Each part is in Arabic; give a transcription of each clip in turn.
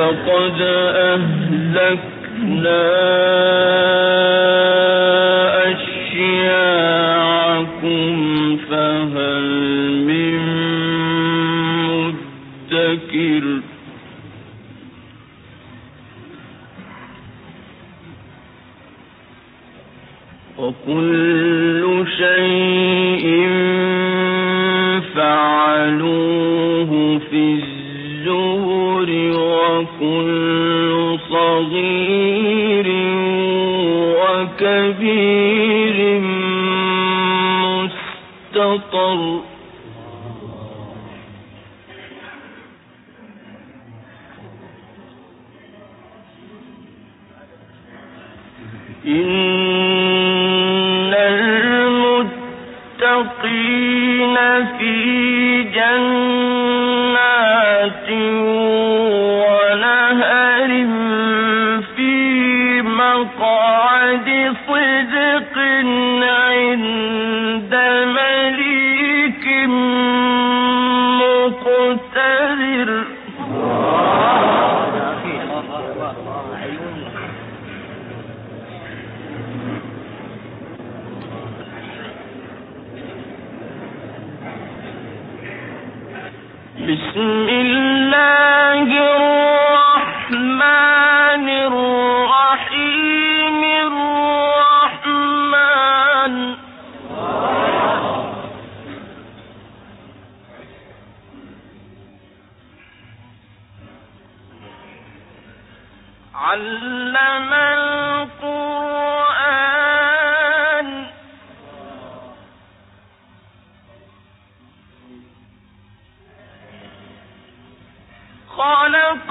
فقد أهلكنا أشياعكم فهل من مدكر وقل وكل صغير وكبير مستقر إن خلق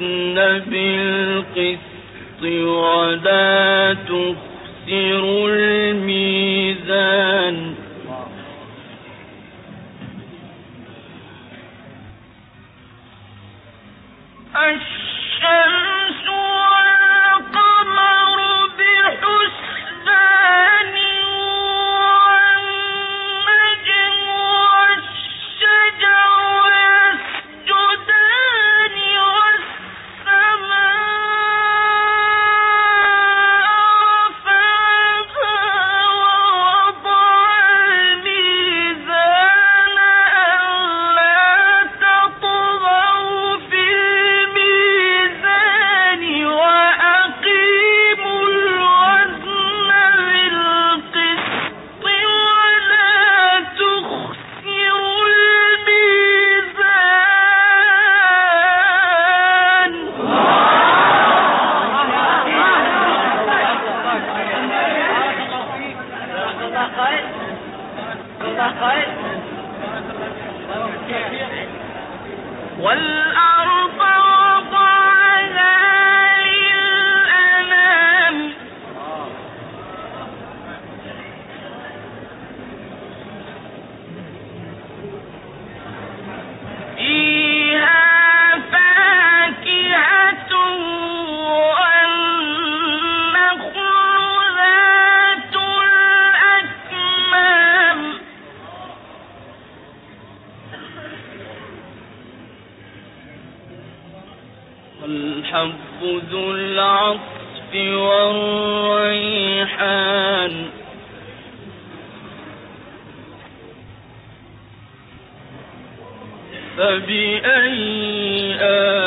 وزن بالقسط ولا تخسروا فبأي آلاء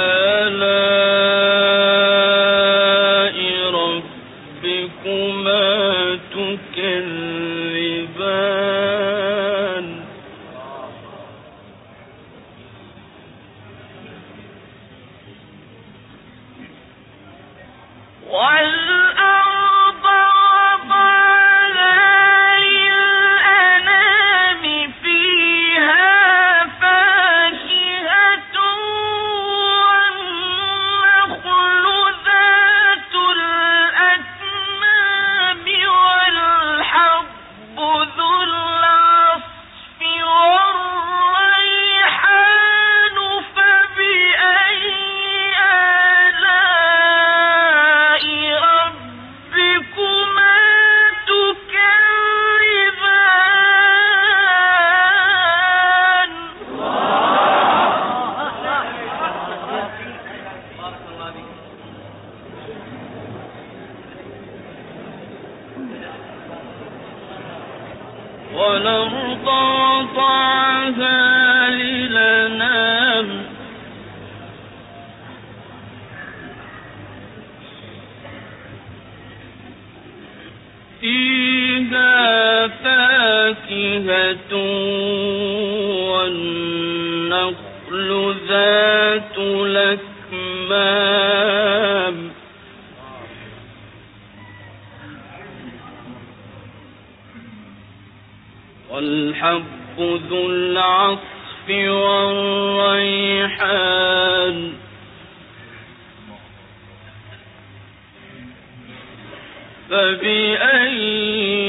ذو العصف والريحان. فبأي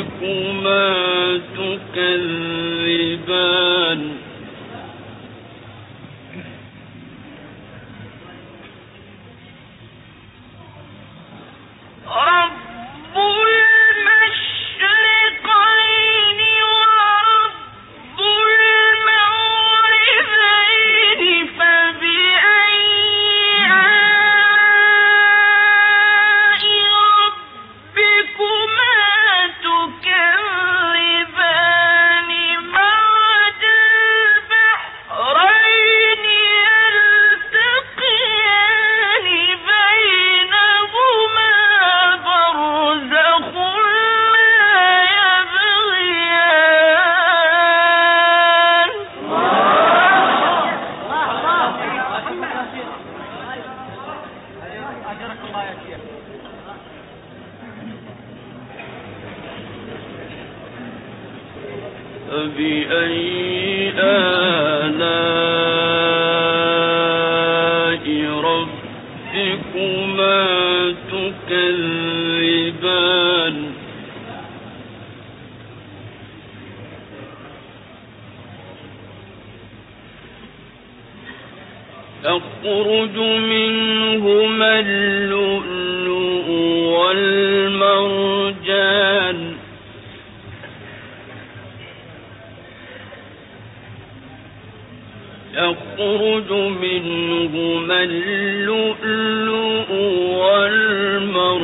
ربكما تكذبان. رب تخرج منهما اللؤلؤ والمرجان. يخرج منهما اللؤلؤ والمرجان.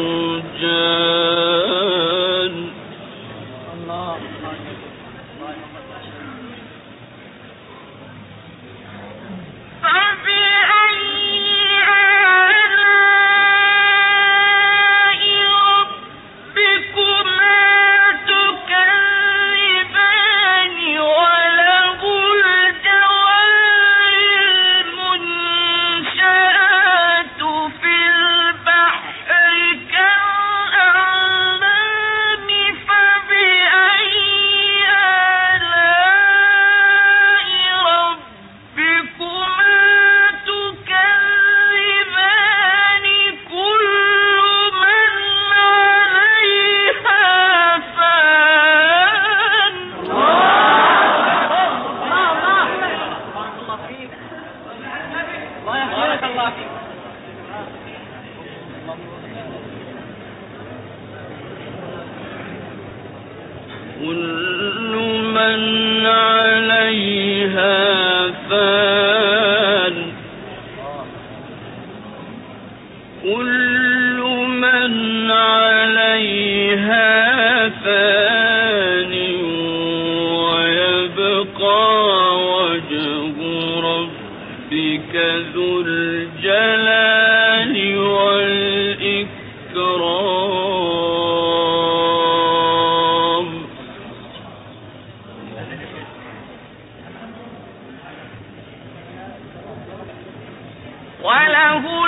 وله